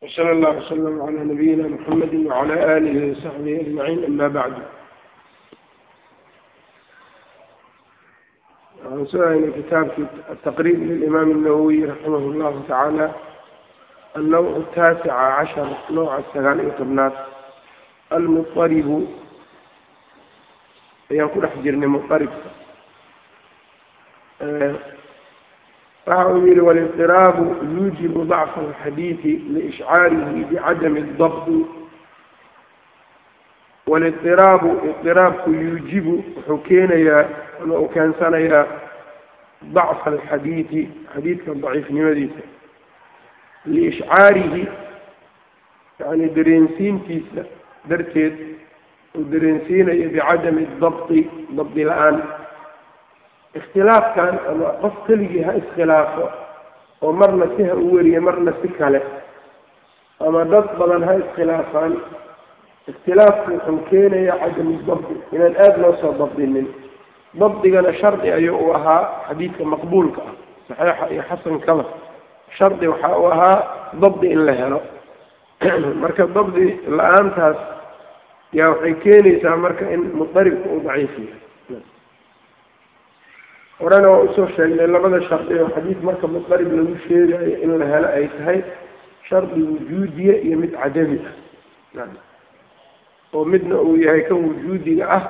wsala allah wslam calaa nabiyina muxamadi wacalaa aalihi wasaxbihi ajmaciin ama bacdu waxaan soo haynay kitaabkii ataqrib lilimaam الnawawiy raximah اllahu tacaala annawcu taasica cashar nooca sagaal iyo tobnaad almuqaribu ayaan ku dhex jirnay muqaribka waxa uu yihi wاlاضطiraabu yuujibu ضacfa الxadiiثi liishcaarihi bicadam الضبط wاlاضطiraabu اضطiraabku yuujibu wuxuu keenayaa ama uu keensanayaa ضacfa الxadiiثi xadiidka ضaciifnimadiisa liishcaarihi yani dareensiintiisa darteed uu dareensiinayo bicadami الضبطi dabdi la-aan ikhtilaafkan ama qof keligii ha iskhilaafo oo marna si ha u weriye marna si kale. Ama dad badan ha iskhilaafaan. Ikhtilaafku wuxuu keenayaa cadamu dabdi inaan aada loo soo dabdinin. Dabdigana shardi ayuu u ahaa xadiidka maqbuulka ah saxiixa iyo xasankaba. Shardi waxa uu ahaa dabdi in la helo. Marka dabdi la'aantaas yaa waxay keenaysaa marka in mudaribka uu daciif yahay horena waa u soo sheegnay labada shardi oo xadiid marka mudarib lagu sheegayo in la helo ay tahay shardi wujuudiya iyo mid cadami ah. Oo midna uu yahay kan wujuudiga ah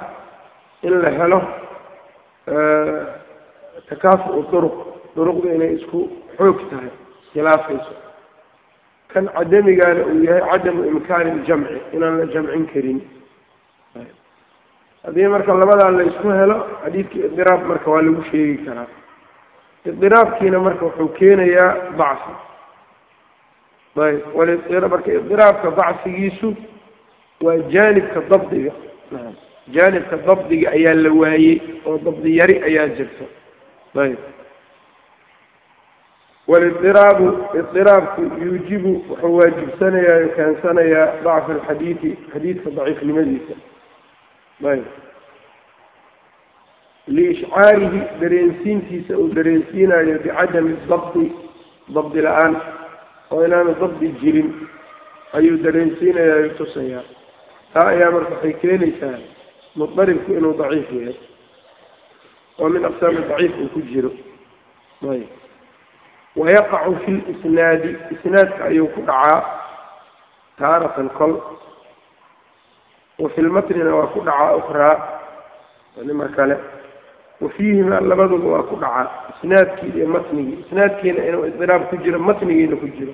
in la helo takaafu duruq. Duruqda inay isku xoog tahay iskhilaafayso kan cadamigana uu yahay cadamu imkaani ljamci inaan la jamcin karin haddii marka labadaa la isku helo xadiidka idiraab marka waa lagu sheegi karaa. Idiraabkiina marka wuxuu keenayaa dacfi. Ayb marka idiraabka dacfigiisu waa jaanibka dabdiga. Jaanibka dabdiga ayaa la waayey oo dabdi yari ayaa jirta ayb walidiraabu idiraabku yuujibu wuxuu waajibsanayaa keensanayaa dacfi alxadiidi xadiidka daciifnimadiisa liishcaarihi dareensiintiisa uu dareensiinayo bicadami dabdi dabdi la'aan oo inaanu dabdi jirin ayuu dareensiinaya ay tusayaa. Taa ayaa marka waxay keenaysaa mudaribku inuu daciif yahay oo min aqsaami daciif uu ku jiro. Ayb wayaqacu fi lisnaadi isnaadka ayuu ku dhacaa taaratan kol wafi lmatnina waa ku dhacaa ukraa nima kale. Wafiihima labaduba waa ku dhacaa isnaadkii iyo matnigii. Isnaadkiina inuu idiraab ku jiro matnigiina ku jiro.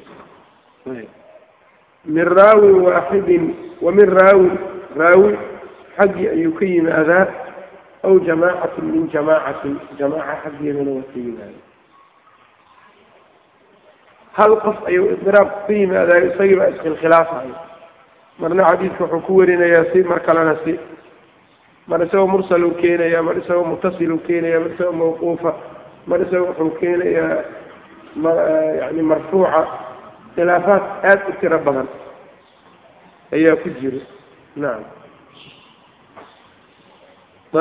Min raawin waaxidin wa min raawin raawi xaggii ayuu ka yimaadaa aw jamaacatin min jamaacatin jamaaca xaggeedana waa ka yimaada hal qof ayuu idiraab ka yimaadaa isagii baa iskhilkhilaafayo marna xadiidka wuxuu ku warinayaa si mar kalena si. Mar isagoo mursalu keenaya mar isagoo mutasilu keenaya mar isagoo mawquufa mar isagoo wuxuu keenayaa yani marfuuca khilaafaad aada u tiro badan ayaa ku jira. Nacam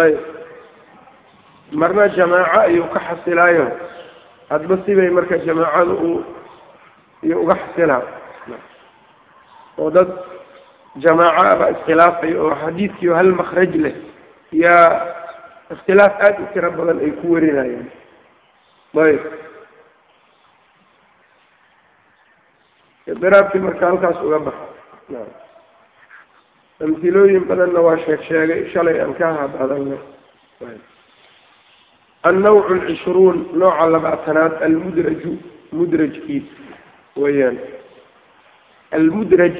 ayb marna jamaaco ayuu ka xasilaayo. Hadba sibay marka jamaacada uu iyo uga xasilaa oo dad jamaaco abaa iskhilaafaya oo xadiidkiio hal makraj leh yaa ikhtilaaf aada u tiro badan ay ku warinayaan ayb idiraabkii marka halkaas uga baxa amhilooyin badanna waa sheeg sheegay shalay aan ka hadhadalna annawc alcishruun nooca labaatanaad almudraju mudrajkii weyaan almudraj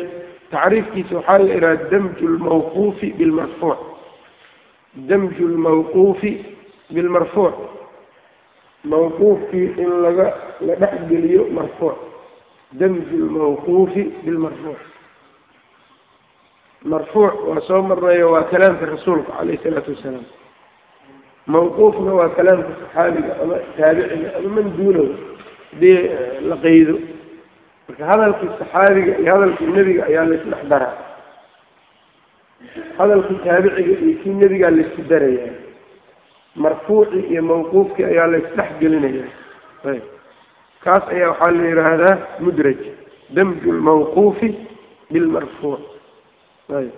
tacriifkiisa waxaa la ihaha damju lmawquufi bilmarfuuc damju lmawquufi bilmarfuuc mawquufkii in laga la dhexgeliyo marfuuc. Damju lmawquufi bilmarfuuc marfuuc. Waa soo marnayo waa kalaamka rasuulka calayh isalaatu wasalaam. Mawquufna waa kalaamka saxaabiga ama taabiciga ama man duunahu haddii la qeydo marka hadalkii saxaabiga iyo hadalkii nebiga ayaa laisdhex daraa. Hadalkii taabiciga iyo kii nebigaa la isku darayaa. Marfuuci iyo mawquufkii ayaa laisdhex gelinaya ayb. Kaas ayaa waxaa la yidhaahdaa mudraj damju lmawquufi bilmarfuuc ayb.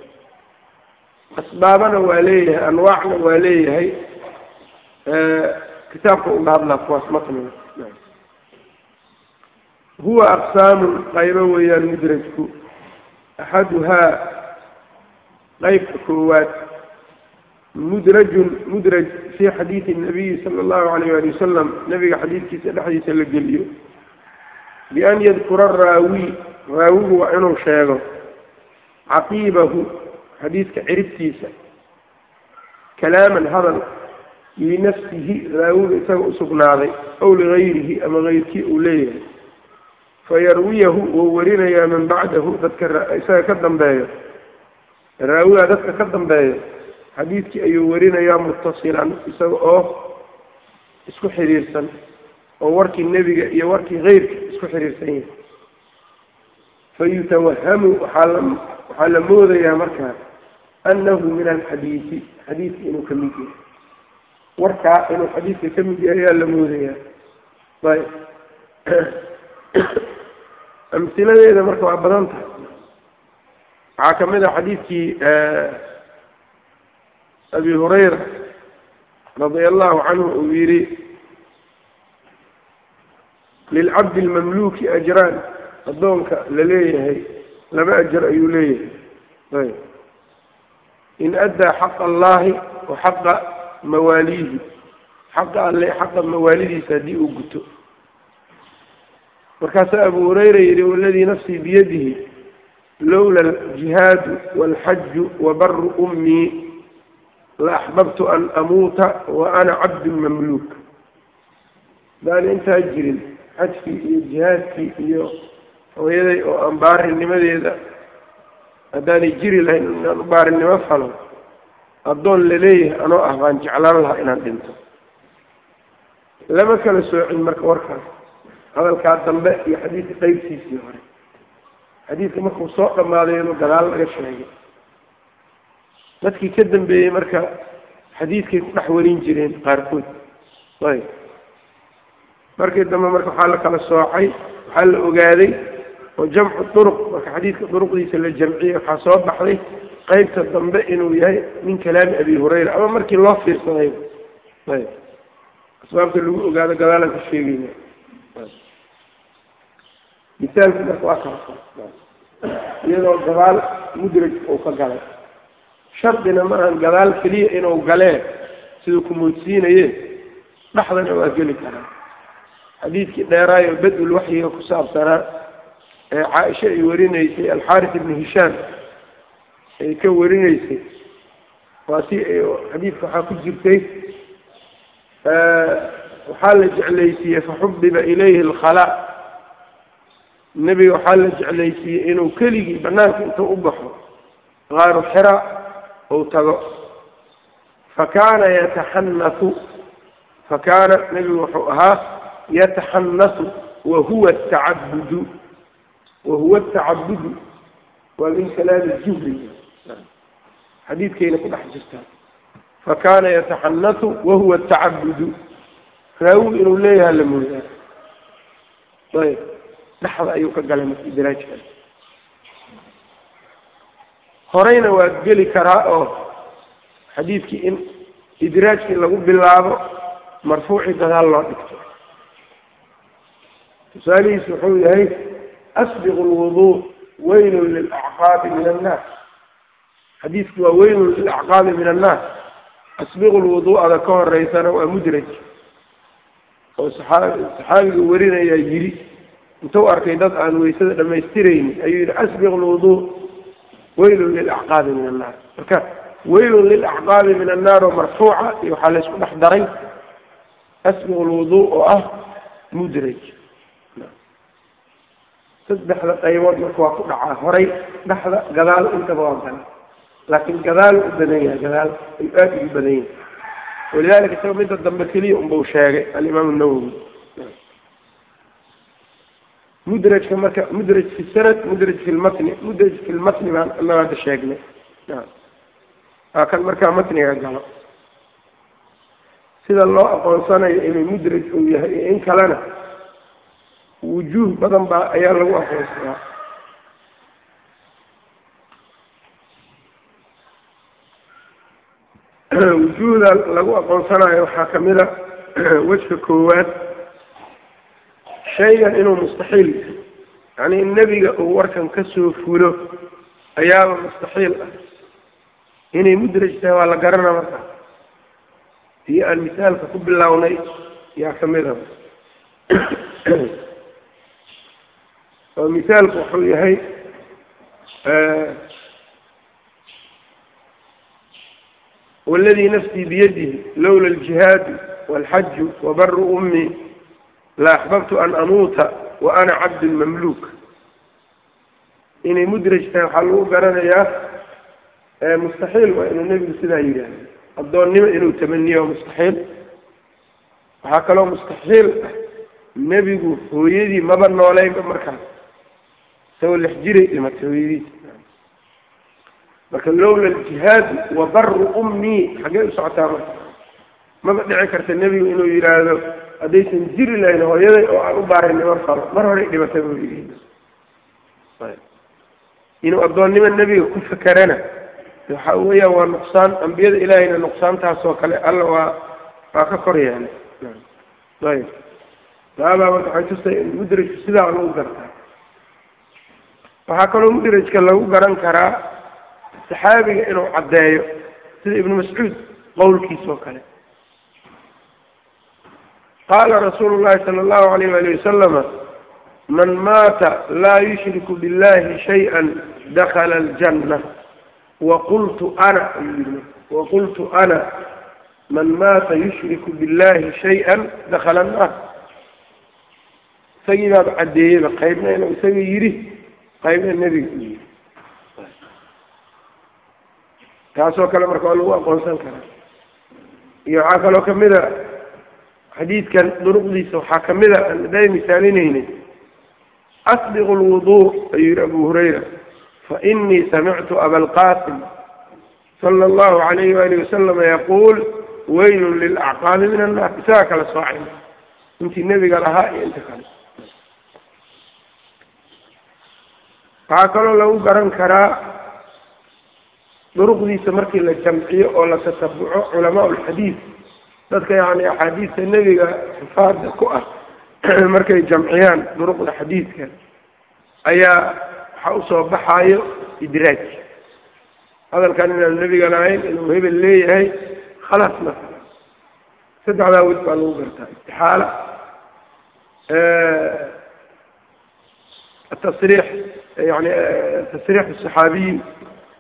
Asbaabana waa leeyahay anwaacna waa leeyahay kitaabka uga hadlaa kuwaas matniga huwa aqsaamun qaybo weeyaan mudrajku axaduhaa qaybka koowaad mudrajun mudraj fii xadiidi nabiyi sala allahu alayh ali wasalam nabiga xadiidkiisa dhexdiisa la geliyo. Bian yadkura raawi raawigu waa inuu sheego. Caqiibahu xadiidka ciribtiisa. Kalaaman hadal linafsihi raawiga isaga usugnaaday aw ligayrihi ama keyrkii uu leeyahay fayarwiyahu wuu warinayaa man bacdahu dadka isaga ka dambeeyo. Raawigaa dadka ka dambeeyo. Xadiidkii ayuu warinayaa muttasilan isaga oo isku xiriirsan oo warkii nebiga iyo warkii keyrka isku xiriirsan yahay. Fayutawahamu waxaa la moodayaa markaa anahu min alxadiidi xadiidka inuu ka mid yahay. Warkaa inuu xadiidka ka mid yahay ayaa la moodayaa. Ayb amhiladeeda marka waa badan tahay. Waxaa ka mid ah xadiidkii abi hurayra radia allahu canhu uu yihi lilcabdi lmamluki ajraan addoonka la leeyahay laba ajar ayuu leeyahay. Ayb. In addaa xaqa allahi wa xaqa mawaaliihi xaqa alle xaqa mawaalidiisa haddii uu guto markaasaa abu hurayra yihi waladii nafsii biyadihi lowla aljihaadu walxaju wabaru ummii la axbabtu an amuuta wa ana cabdu mamluuk. Hadaan intaa jirin xajkii iyo jihaadkii iyo hooyaday oo aan baarinimadeeda haddaanay jiri lahayn inaan baarinimo falo addoon la leeyahay anoo ah baan jeclaan lahaa inaan dhinto. Lama kala soocin marka warkaas hadalkaa dambe iyo xadiidka qeybtiisii hore. Xadiidka markuu soo dhammaaday inuu gadaal laga sheegay. Dadkii ka dambeeyey marka xadiidkay ku dhex warin jireen qaarkood. Ayb. Markii dambe marka waxaa la kala soocay waxaa la ogaaday oo jamcu duruq marka xadiidka duruqdiisa la jamciyey waxaa soo baxday qeybta dambe inuu yahay min kalaami abi hurayra ama markii loo fiirsaday ayb. Asbaabta lagu ogaado gadaalan sheegayna misaalki marka waa kaas iyadoo gadaal mudraj uu ka galay. Shardina maahan gadaal keliya inuu galee siduu kumoodsiinaye dhexdana waa geli karaa xadiidkii dheeraayo bad-ul waxyiga ku saabsanaa ee caaisha ay warinaysay alxaaris ibni hishaam ay ka warinaysay. Waa si xadiidka waxaa ku jirtay waxaa la jeclaysiiyey faxubiba ilayhi alkhalaa nebiga waxaa la jeclaysiiyey inuu keligii banaanka intuu u baxo qaaru xira uu tago. Fakaana yataxanasu fakaana nebigu wuxuu ahaa yataxanasu wahuwa tacabudu wahuwa tacabudu waa min kalaami zuhri xadiidkayna ku dhex jirtaa fakaana yataxanasu wahuwa tacabudu raawi inuu leeyaha la moodaa. Ayb dhexda ayuu ka galay marka idraajka horeyna waa geli karaa oo xadiidkii in idraajkii lagu bilaabo marfuuci gadaal loo dhigto. Tusaalihiis wuxuu yahay asbiqu lwuduu weynun lilacqaabi min annaas. Xadiidku waa weynun lilacqaabi min annaas. Asbiqu lwuduu'ada ka horeysana waa mudraj. Oo saxaabiga warinayaa yiri intuu arkay dad aan weysada dhamaystiraynin ayuu yihi asbiq lwuduu weylun lilacqaabi min annaar. Marka weylun lilacqaabi min annaar oo marfuuca iyo waxaa laysku dhex daray asbiq lwuduu oo ah mudraj. Saddexda qaybood marka waa ku dhacaa horay dhexda gadaal intaba waa gala laakiin gadaal u badan yahay gadaal ayuu aada ugu badan yahay. Walidalika isaga midda dambe keliya unbau sheegay alimaam nawowi mudrajka marka mudraj fi sanad mudraj fi lmatni mudraj fi lmatni baan annaga sheegnay waa kan markaa matniga galo sida loo aqoonsanayo inuu mudraj uu yahay iyo in kalena wujuuh badan baa ayaa lagu aqoonsadaa wujuuhda lagu aqoonsanayo waxaa kamida wejka koowaad shaygan inuu mustaxiil yani in nebiga uu warkan ka soo fulo ayaaba mustaxiil ah. Inay mudraj tahay waa la garana markaa iyo aan misaalka ku bilownay yaa ka mid a oo misaalku wuxuu yahay waladii nafsii biyadihi lowla aljihaadu walxaju wabaru ummii la axbabtu an amuuta wa ana cabdun mamluuk. Inay mudraj tahay waxaa lagu garanayaa mustaxiil waa inuu nebigu sidaa yidhaahdo. Addoonnimo inuu tamaniyo mustaxiil. Waxaa kaloo mustaxiil ah nebigu hooyadii maba nooleynba markaas isagoo lex jiray dhimatay hooyadiis marka lowla aljihaadu wa baru ummii xaggee u socotaa marka. Maba dhici karta nebigu inuu yidhaahdo haddaysan jiri lahayn hooyaday oo aan u baarinay mar falo mar horey dhimatay buu yidhi. Inuu addoonnimo nebiga ku fakerana waxa weeyaan waa nuqsaan ambiyada ilaahayna nuqsaantaasoo kale alla waa waa ka kor yeelay ayb. Taabaa marka waxay tusay in mudrajku sidaa lagu gartaa waxaa kaloo mudrajka lagu garan karaa saxaabiga inuu caddeeyo sida ibnu mascuud qowlkiisa oo kale qaala rasuulu llahi sala allahu alayh wali wasalama man maata laa yushriku billahi shayئa dakala aljanna waqultu ana waqultu ana man maata yushriku billahi shayئa dakala annaar isagii baaba caddeeyeyba qaybna inuu isaga yidhi qaybna nebiga u yidhi taasoo kale marka waa lagu aqoonsan karaa iyo waxaa kaloo ka mid a xadiidkan duruqdiisa waxaa ka mid a aan day misaalinaynay asbiqu lwudu ayuu yihi abu hurayra fainii samictu abalqasim sala allahu alayhi waalihi wasalama yaquul waylun lilacqaabi min annaar. Isagaa kala soocay intii nebiga lahaa iyo inta kale. Waxaa kaloo lagu garan karaa duruqdiisa markii la jamciyo oo la tatabuco culamaa lxadiid dadka yani axaadiista nebiga xifaada ku ah markay jamciyaan duruqda xadiidka ayaa waxa u soo baxaayo idraaj. Hadalkan inaanu nebiga lahayn inuu hebel leeyahay khalaas masala saddexdaa wed baa lagu gartaa istixaala atasriix yani tasriix saxaabiyin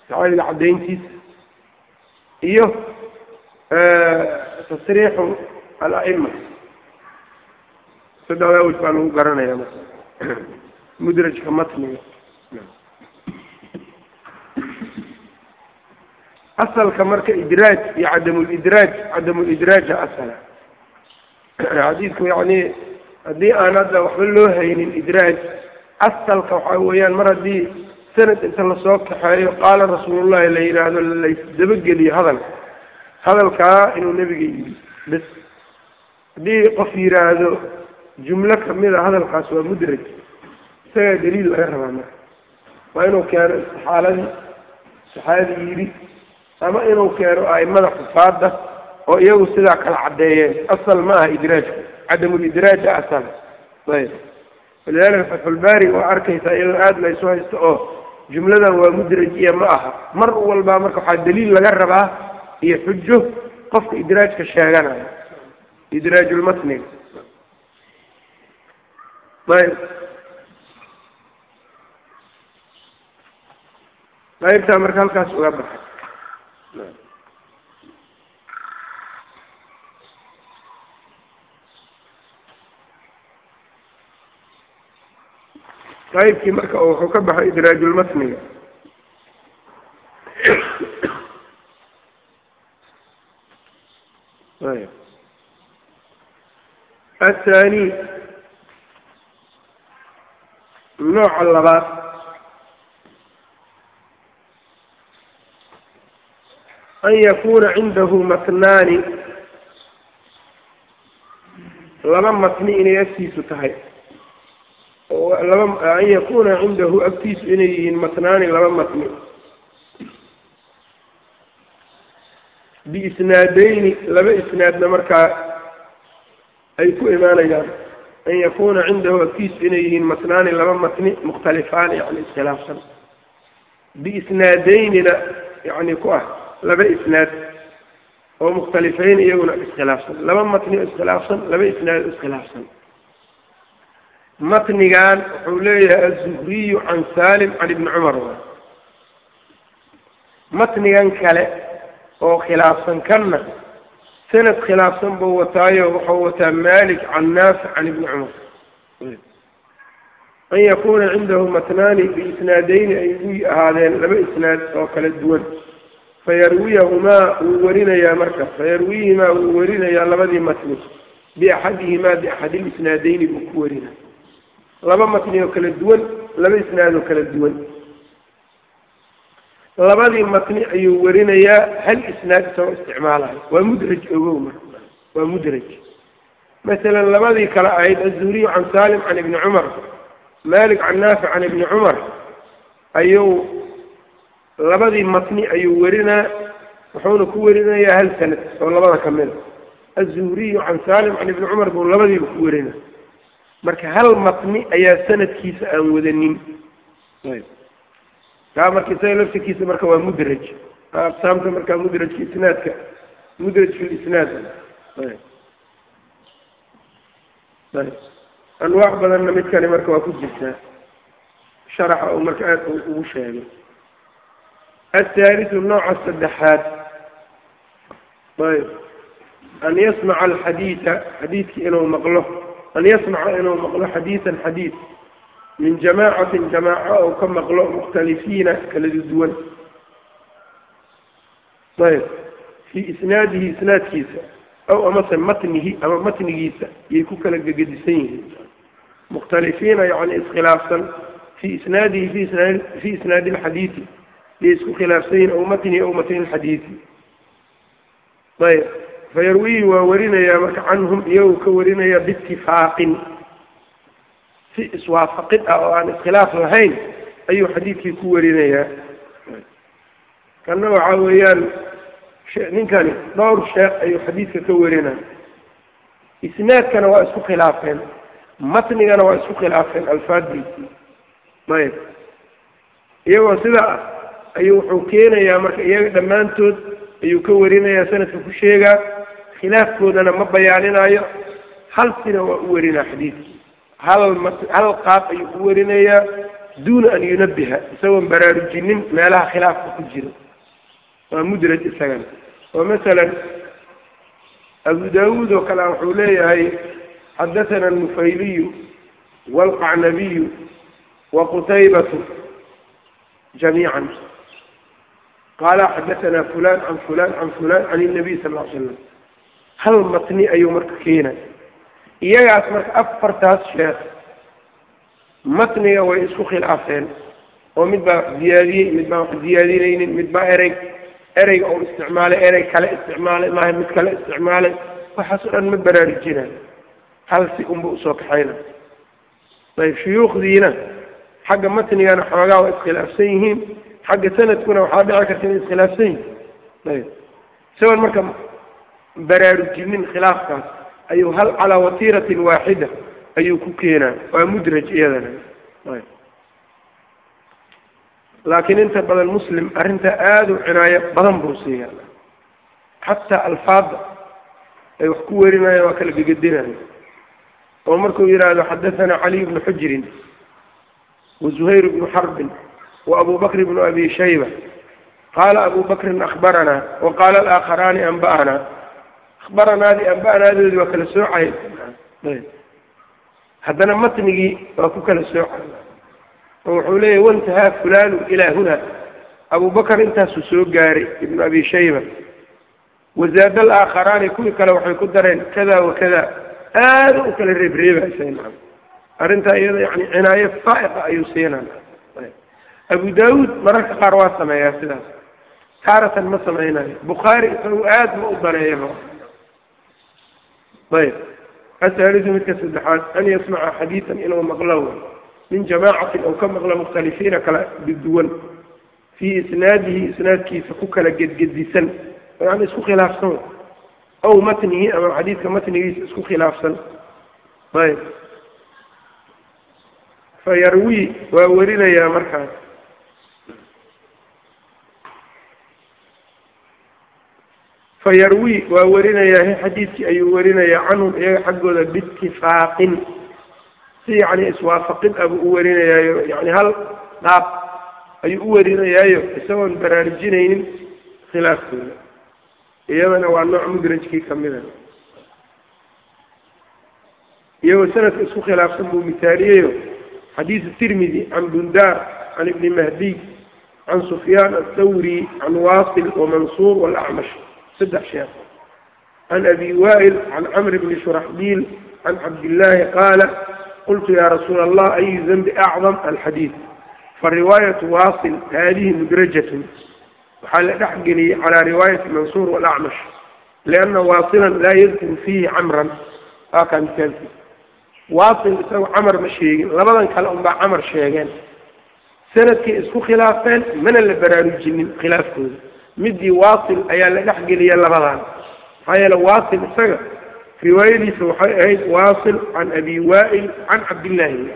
saxaabiga caddayntiisa iyo tasriixu ala'ima saddexdaa wed baa lagu garanaya marka. Mudrajka matniga. Asalka marka idraaj iyo cadamulidraaj cadamulidraaja asala. Xadiidku yani haddii aan hadda waxba loo haynin idraaj asalka waxaa weeyaan mar haddii sanad inta la soo kaxeeyo qaala rasuulullahi la yidhaahdo laysdabageliyo hadalka hadalkaa inuu nebiga yidhi bes haddii qof yidhaahdo jumlo kamida hadalkaas waa mudraj isagaa daliil laga rabaa marka. Waa inuu keeno istixaaladii saxaabi yidhi ama inuu keeno aimada xufaada oo iyagu sidaa kala caddeeyeen. Asal ma aha idraajku cadamulidraaja asal. Ayb. Walidaalika fatxulbaari waa arkaysaa iyadoo aada laysu haysto oo jumladan waa mudraj iyo ma aha. Mar walbaa marka waxaa daliil laga rabaa iyo xujo qofka idraajka sheeganaya idraajulmatniga ayb. Qaybtaa marka halkaas uga baxay. Qaybkii marka wuxuu ka baxay idraajulmatniga athani nooca labaad an yakuna cindahu matnaani laba matni inay agtiisu tahay laba an yakuna cindahu agtiisu inay yihiin matnaani laba matni biisnaadayni laba isnaadna markaa ay ku imaanayaan an yakuuna cindahu agtiisu inay yihiin matnaani laba matni mukhtalifaani yani iskhilaafsan biisnaadaynina yani ku ah laba isnaad oo mukhtalifayn iyaguna iskhilaafsan laba matni oo iskhilaafsan laba isnaad oo iskhilaafsan matnigan wuxuu leeyahay aلzuhriyu can salim can ibni cumar. Matnigan kale oo khilaafsan kanna sanad khilaafsan buu wataayo wuxuu wataa malik can naafic can ibni cumar. An yakuna cindahu matnaani biisnaadayni ay ugu ahaadeen laba isnaad oo kala duwan. Fayarwiyahumaa wuu warinayaa marka. Fayarwiyihimaa wuu warinayaa labadii matni. Biaxadihimaa biaxadi lisnaadayni buu ku warinaya laba matni oo kala duwan laba isnaad oo kala duwan labadii matni ayuu warinayaa hal isnaad isagoo isticmaalayo. Waa mudraj ogow marka. Waa mudraj. Masalan labadii kale ahayd azuhriyu can salim can ibni cumar malik can naafic can ibni cumar ayuu labadii matni ayuu warinaa wuxuuna ku warinayaa hal sanad oo labada ka mida azuhriyu can salim can ibni cumar buu labadiiba ku warinaa. Marka hal matni ayaa sanadkiisa aan wadanin taa marka isaga laftirkiisa marka waa mudraj? Aqsaamta markaa mudrajka isnaadka. Mudraj fi lisnaad anwaac badanna midkani marka waa ku jirtaa. Sharaxa uu marka aad ugu sheegay athaaliu nooca saddexaad. Ayb. An yasmaca alxadiida xadiidka inuu maqlo. An yasmaca inuu maqlo xadiidan xadiid min jamaacatin jamaaco ou ka maqlo mukhtalifiina kala duwan ayb fii isnaadihi isnaadkiisa aw amase matnihi ama matnigiisa yay ku kala gegedisan yihiin mukhtalifiina yani iskhilaafsan fii isnaadihi fii isnaadi alxadiidi yay isku khilaafsan yihiin aw matnihi aw matni lxadiidi ayb fayarwiyi waa warinayaa marka canhum iyagoo ka warinaya biitifaaqin si iswaafaqid ah oo aan iskhilaaf lahayn ayuu xadiidkii ku warinayaa. Kanna waxaa weeyaan ninkani dhowr sheekh ayuu xadiidka ka warinaya isnaadkana waa isku khilaafeen matnigana waa isku khilaafeen alfaadiisii ayb iyagoo sidaa ah ayuu wuxuu keenayaa marka iyaga dhammaantood ayuu ka warinayaa sanadka ku sheegaa khilaafkoodana ma bayaaninayo hal sina waa u warinaa xadiidkii hal hal qaab ayuu u warinayaa duuna an yunabiha isagoon baraarujinin meelaha khilaafka ku jiro waa mudraj isagana oo masalan abu daawuud oo kale wuxuu leeyahay xadathana alnufayliyu waalqacnabiyu wa qutaybatu jamiican qaala xadathana fulan can fulan can fulan can الnabiy sal ly slam hal matni ayuu marka keenay iyagaas marka afartaas sheekh matniga way isku khilaafeen oo mid baa wax ziyaadiyey mid baan wax ziyaadinaynin mid baa erey ereyga oo isticmaalay erey kale isticmaalay maaha mid kale isticmaalay. Waxaas o dhan ma baraarujinayo hal si unba u soo kaxayna. Ayb shuyuukhdiina xagga matnigana xoogaa waa iskhilaafsan yihiin xagga sanadkuna waxaa dhici karta inay iskhilaafsan yihiin ayb isagoon marka baraarujinin khilaafkaas ayuu hal calaa watiiratin waaxida ayuu ku keenaa. Waa mudraj iyadana. Laakiin inta badan muslim arrintaa aada u cinaayo badan buu siiya xataa alfaada ay wax ku werinayaan waa kala gegedinaya oo markuu yidhaahdo xadathana caliy bnu xujrin wa zuhayr bnu xarbin wa abu bnu abi shayba qaala abu bakrin akhbaranaa wa qaala alaakharaani anba'anaa akhbaranaadii anba'anaadoodii waa kala soocay haddana matnigii waa ku kala soocay oo wuxuu leeyahy wantahaa fulanu ilaa huna abu intaasuu soo gaaray ibnu abi shayba wazaada alaakharaani kuwii kale waxay ku dareen kada wa kada aada u kala reebreebaysa arrintaa iyada yani cinaayo faa'iqa ayuu siinaa abu daawuud mararka qaar waa sameeyaa sidaas taaratan ma samaynayo bukhaari isagu aada ma u daneeyaba ayb asaalidu midka saddexaad an yasmaca xadiidan inuu maqlo min jamaacatin ou ka maqlo mukhtalifiina kala duwan fii isnaadihi isnaadkiisa ku kala gedgedisan yani isku khilaafsan aw matnihi ama xadiidka matnigiisa isku khilaafsan ayb fayarwi waa werinayaa markaas fayarwi waa werinayaa xadiidkii ayuu werinayaa canhum iyaga xaggooda biitifaaqin si yani iswaafaqin abuu u werinayaayo yani hal dhaab ayuu u werinayaayo isagoon baraarujinaynin khilaafkooda iyadana waa nooc mudrajkii kamida iyagoo sanadka isku khilaafsan buu misaaliyeyo xadiidu tirmidi can bundaar can ibni mahdiy can sufyaan athawri can waasil wamansuur walacmash saddex sheekh can abi wa'il can camr bni shuraxbiil can cabdillaahi qaala qultu ya rasuula allah ayu denbi acdam alxadiid fariwaayatu waasil haadihi mudrajatun waxaa la dhex geliyey calaa riwaayati mansuur walacmash lianna waasilan laa yadkuru fiihi camran waa kaa waasil isagoo camar ma sheegin labadan kale unbaa camar sheegeen sanadkay isku khilaafeen mana la baraarujinin khilaafkooda midii waasil ayaa la dhex geliya labadan. Maxaa yeele waasil isaga riwaayadiisa waxay ahayd waasil can abi wa'il can cabdillaahi.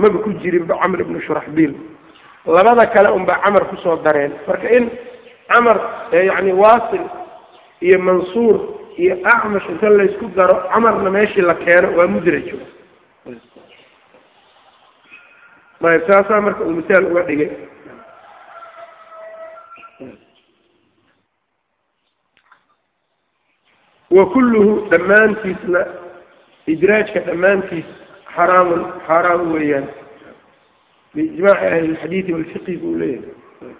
Maba ku jirinba camr ibni shuraxbiil labada kale unbaa camar ku soo dareen. Marka in camar yani waasil iyo mansuur iyo acmash inta laysku daro camarna meeshii la keeno waa mudrajo ayb saasaa marka uu misaal uga dhigay wa kulluhu dhammaantiisna idraajka dhammaantiis xaraamun xaaraam weeyaan. Biijmaaci ahli lxadiidi walfiqhi buu leeyahay.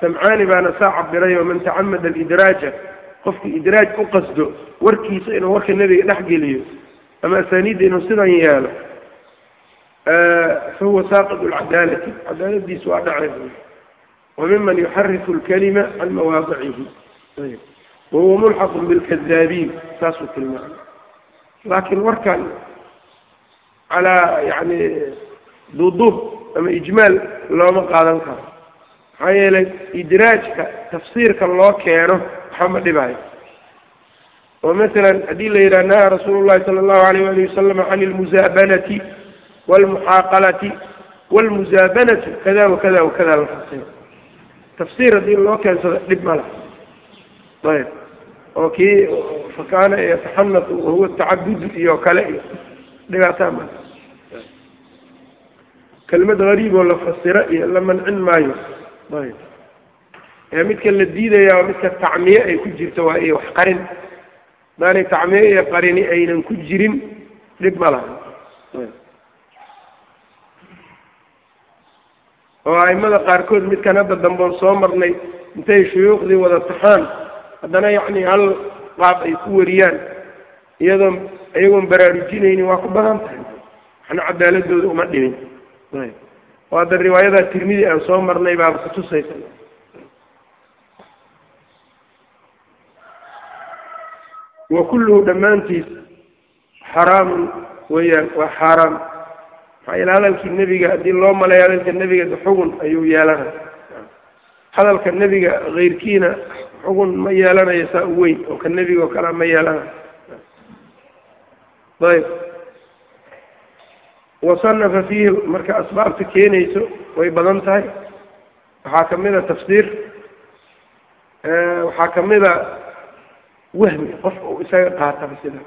Samcaani baana saa cabiray waman tacamada alidraaja qofkii idraaj u qasdo warkiisa inuu warka nebiga dhex geliyo ama asaaniidda inuu sidan yeelo fahuwa saaqid lcadaalati cadaaladiisu waa dhacay. Wamiman yuxarifu lkalima can mawaadicihi wahuwa mulxaqu bilkadaabiin saasuu tilmaamay laakiin warkan calaa yani duuduub ama ijmaal looma qaadan karo maxaa yeelay idraajka tafsiirka loo keeno waxama dhibayo oo masalan haddii la yidhaha naha rasuulu llahi sala allahu alayh wali wasalam can ilmusaabanati walmuxaaqalati walmusaabanatu kada wakada wakada la fasiro tafsiir haddii loo keensado dhib ma laha ayb oo kii fakaana yataxanatu wahuwa tacabudu iyo kale iyo dhibaataa ma kelmad gariiboo la fasira iyo la mancin maayo. Ee midka la diidaya waa midka tacmiye ay ku jirto waa iyo wax qarin. Daanay tacmiye iyo qarini aynan ku jirin dhib ma laha. Oo aimada qaarkood midkan hadda damboon soo marnay intay shuyuukhdii wada taxaan haddana yacni hal qaab ay ku wariyaan iyadoon iyagoon baraarujinaynin waa ku badan tahay. Waxna cadaaladooda uma dhimin oo hadda riwaayada tirmidi aan soo marnay baaba kutusaysa wa kulluhu dhammaantiis xaraamun weyaan waa xaaraam. Maxaa yeele hadalkii nebiga haddii loo malay hadalka nebiga xugun ayuu yeelanaya hadalka nebiga keyrkiina xugun ma yeelanayo saa u weyn oo ka nebiga oo kalea ma yeelanayo ayb wasanafa fiihi marka asbaabta keenayso way badan tahay. Waxaa ka mid a tafsiir waxaa ka mid a wahmi qofka uu isaga qaataba sida.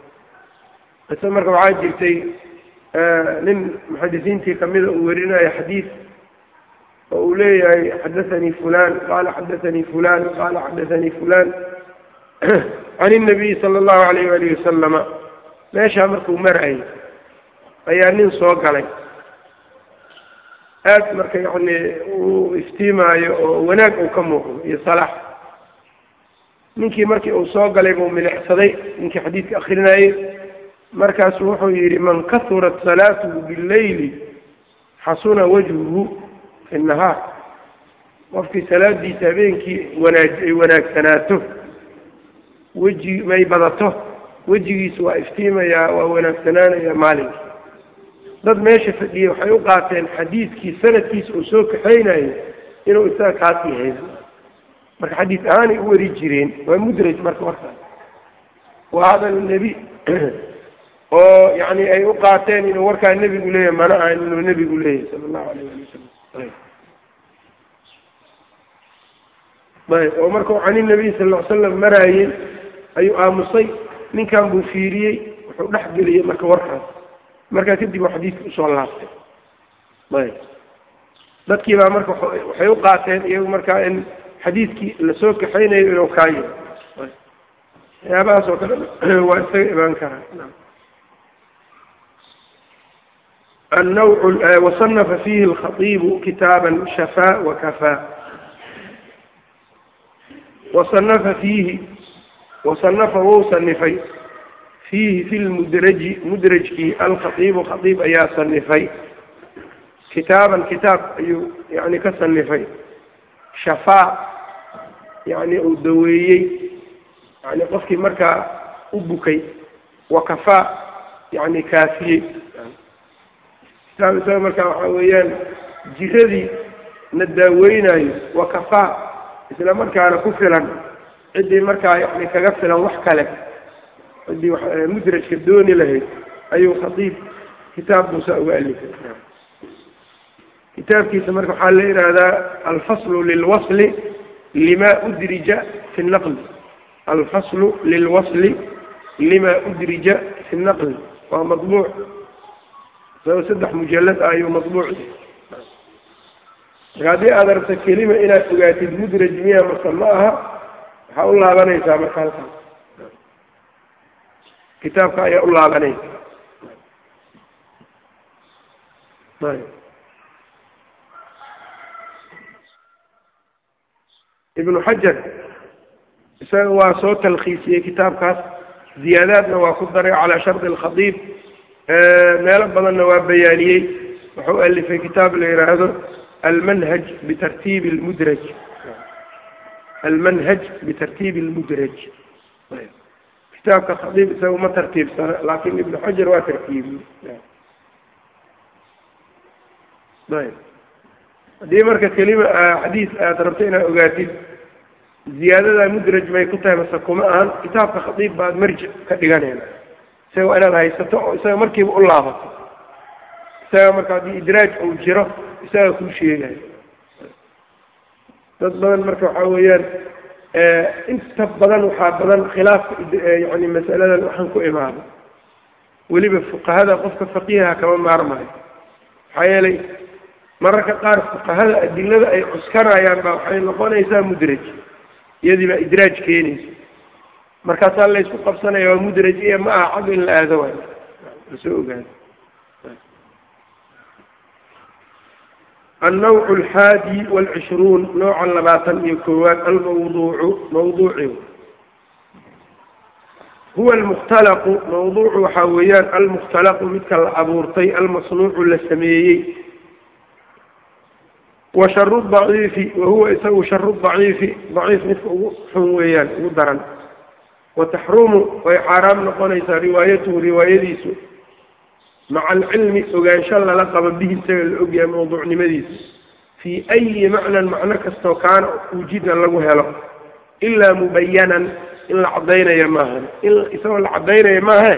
Ise marka waxaa jirtay nin muxadisiintii kamida uu werinayo xadiid oo uu leeyahay xadathanii fulan qala xadathanii fulan qala xadathanii fulan can الnabiy sala allahu alayh walihi wasalama meeshaa markuu marayay ayaa nin soo galay aad marka yani uu iftiimaayo oo wanaag uu ka muuqdo iyo salaax ninkii markii uu soo galay buu milixsaday ninkii xadiidka akrinayey markaasu wuxuu yidhi man kahurat salaatuhu billayli xasuna wajhuhu fi nahaar qofkii salaadiisa habeenkii wanaaj ay wanaagsanaato weji may badato. Wejigiisu waa iftiimayaa waa wanaagsanaanaya maalinkii. Dad meesha fadhiyey waxay u qaateen xadiidkii sanadkiisa uu soo kaxaynayo inuu isaga kaas yahay marka xadiis ahaanay u wari jireen waa mudraj marka warkaas waa hadal nebi oo yani ay u qaateen inuu warkaa nebigu leeyahay mana ahan inuu nebigu leeyahay sala allahu alayh ali wasalam ayb oo markau cani nabiy sal ll slam maraayey ayuu aamusay ninkan buu fiiriyey wuxuu dhex geliyey marka warkaas markaa kadib uu xadiidka usoo laabtay ayb dadkii baa marka waxay u qaateen iyagu markaa in xadiidkii lasoo kaxaynayo inuu kaayo waxyaabahaas oo kale waa isaga imaan karaa النوع وصنف فيه الخطيب كتابا شفاء وكفاء wasanafa fiihi wasanafa wou sanifay fiihi fi lmudraji mudrajkii alkhaiibu khaiib ayaa sanifay kitaaban kitaab ayuu yani ka sanifay shafaa yani uu daweeyey yani qofkii markaa u bukay wakafaa yani kaafiyey markaa waxaa weeyaan jiradii na daaweynayo wakafaa isla markaana ku filan ciddii markaa yani kaga filan wax kale ciddii mudrajka dooni lahayd ayuu khatiib kitaab buusa uga alifay kitaabkiisa marka waxaa la yidhaahdaa alfaslu lilwasli lima udrija fi naqli. Alfaslu lilwasli lima udrija fi naqli. Waa maطbuuc sao saddex mujalad ah ayuu maطbuuc marka haddii aad rabto kelima inaad ogaatid mudraj miya marka ma aha waxaa u laabanaysaa marka halkan. Kitaabka ayaa u laabanaysa. Ibnu xajar isaga waa soo talkiisiyey kitaabkaas. Ziyaadaadna waa ku daray calaa shardi alkhadiib. Meelo badanna waa bayaaniyey. Wuxuu alifay kitaab la yihaahdo almanhaj bitartiibi lmudraj almanhaj bitartiibi lmudraj kitaabka khadiib isaga ma tartiibsana laakin ibnu xajar waa tartiibiye ayb haddii marka kelima xadiis aad rabto inaad ogaatid ziyaadada mudraj may ku tahay mase kuma ahan kitaabka khadiib baad marji ka dhiganayna isaga waa inaad haysato oo isaga markiiba u laabato isaga marka haddii idraaj uu jiro isaga kuu sheegayo dad badan marka waxaa weeyaan inta badan waxaa badan khilaafka yani masaladan waxaan ku imaado weliba fuqahada qofka faqiiha kama maarmayo maxaa yeelay mararka qaar fuqahada adilada ay cuskanayaan baa waxay noqonaysaa mudraj iyadii baa idraaj keenaysa. Markaasaa laysku qabsanaya waa mudraj iyo ma aha xag in la aado waay. Lasoo ogaado النوع الحاadي والعشhروuن nooca labaatan iyo koowaad almawduucu mawduuci huwa almukhtalaqu mawduucu waxaa weeyaan almukhtalaqu midka la abuurtay almasnuucu la sameeyey wa sharu daciifi wahuwa isagu sharu daciifi daciif midka ugu xun weeyaan ugu daran wataxrumu way xaaraam noqonaysaa riwaayatuhu riwaayadiisu maca alcilmi ogaansho lala qabo bihi isaga la ogyahay mawduucnimadiisa. Fii ayi macnan macno kastoo kaana wujida lagu helo. Ilaa mubayanan in la cadaynayo maahan isagoo la cadaynayo maahe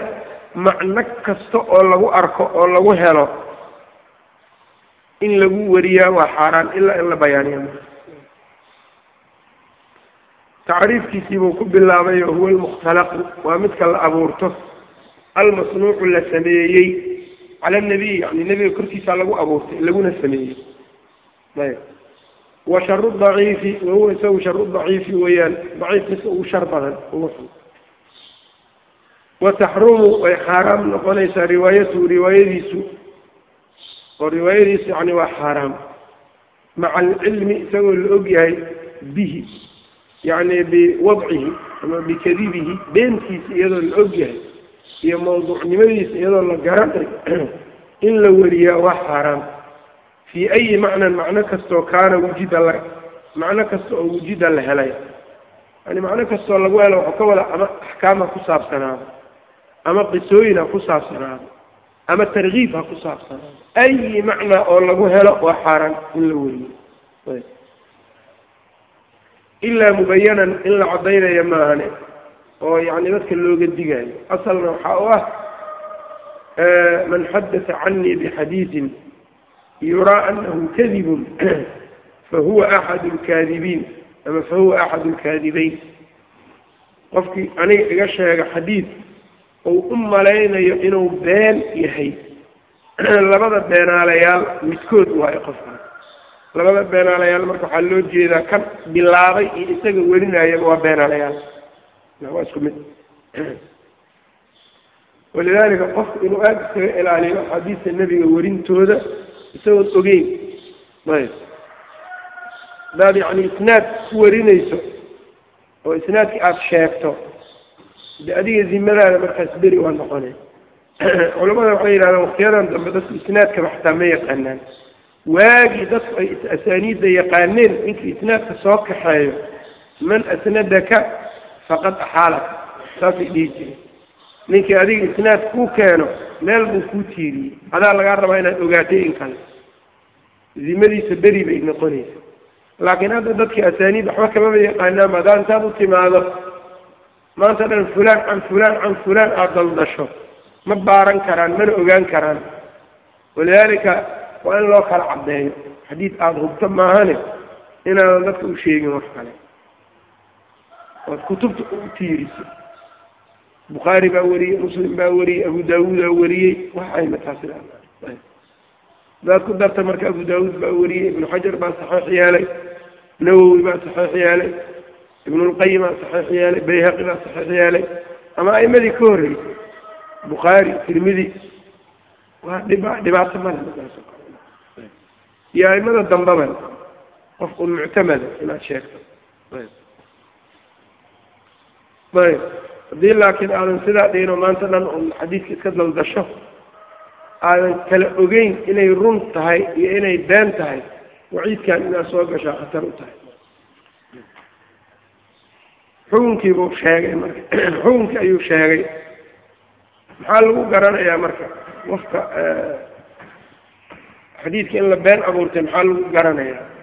macno kasta oo lagu arko oo lagu helo. In lagu wariyaa waa xaaraan ilaa in la bayaaniyo maaha. Tacriifkiisiibuu ku bilaabay oo huwa almukhtalaqu waa midka la abuurto. Almasnuucu la sameeyey cala nabiy yani nebiga korkiisaa lagu abuurtay laguna sameeyey ayb wa sharu daciifi wahuwa isagu sharu daciifi weeyaan daciif midka ugu shar badan ugu xun wa taxrumu way xaaraam noqonaysaa riwaayatuhu riwaayadiisu oo riwaayadiisu yani waa xaaraam maca alcilmi isagoo la og yahay bihi yani biwadcihi ama bikadibihi beentiisa iyadoo la og yahay iyo mawduucnimadiisa iyadoo la garanayo in la wariyaa waa xaaraam. Fii ayi macnan macno kastoo kaana wujida la macno kasta oo wujida la helay. Yani macno kastoo lagu helo waxuu ka wada ama axkaam ha ku saabsanaado ama qisooyin ha ku saabsanaado ama tarkiib ha ku saabsanaado ayi macna oo lagu helo waa xaaraan in la weriyo ilaa mubayanan in la caddaynaya maahane oo yacni dadka looga digayo asalna waxaa u ah man xadatha canii bixadiidin yuraa anahu kadibun fahuwa axadu lkaadibiin ama fahuwa axadu lkaadibeyn qofkii aniga iga sheega xadiid uu u malaynayo inuu been yahay. Labada beenaalayaal midkood waayo qofkan labada beenaalayaal marka waxaa loo jeedaa kan bilaabay iyo isaga werinayaba waa beenaalayaal waa isku mid walidaalika qofku inuu aada iskaga ilaaliyo axaadiista nebiga werintooda isagoon ogeyn ayb hadaad yacni isnaad ku warinayso oo isnaadkii aada sheegto de adiga zimadaada markaas beri waa noqonay culamada waxay yidhahdaan waktiyadan dambe dadku isnaadkaba xataa ma yaqaanaan waagii dadku ay asaaniidda yaqaaneen ninkii isnaadka soo kaxeeyo man asnadaka faqad axaalaka saasay dhihi jireen. Ninkii adiga isnaad kuu keeno meel buu kuu tiiriyey adaa lagaa rabaa inaad ogaatay in kale. Zimadiisa beri bay noqonaysa laakiin hadda dadkii asaaniid waxba kamaba yaqaanaan hadaa intaad u timaado maanta dhan fulaan can fulaan can fulaan aada daldasho. Ma baaran karaan mana ogaan karaan. Walidaalika waa in loo kala caddeeyo. Xadiid aada hubto maahane inaadan dadka u sheegin wax kale ood kutubta u tiiriso bukhaari baa wariyey muslim baa wariyey abu daawuudaa wariyey wax ayna taasi hadaad ku darta marka abu daawuud baa wariyey ibnu xajar baa saxiix yeelay nawowi baa saxiix yeelay ibnulqayim baa saxiix yeelay bayhaqi baa saxiix yeelay. Ama aimadii ka horreysay bukhaari tirmidi waa dhib dhibaato male iyo aimada dambaba un muctamada inaad sheegto ayb haddii laakiin aadan sidaa dhihino maanta dhan un xadiidka iska daldasho aadan kala ogeyn inay run tahay iyo inay been tahay waciidkan inaad soo gashaa khatar u tahay. Xukunkiibuu sheegay marka xukunkii ayuu sheegay. Maxaa lagu garanayaa marka qofka xadiidka in la been abuurtay maxaa lagu garanayaa